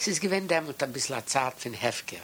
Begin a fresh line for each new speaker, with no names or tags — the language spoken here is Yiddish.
Es ist gewähnt damit ein bisschen Zeit für den Hefker.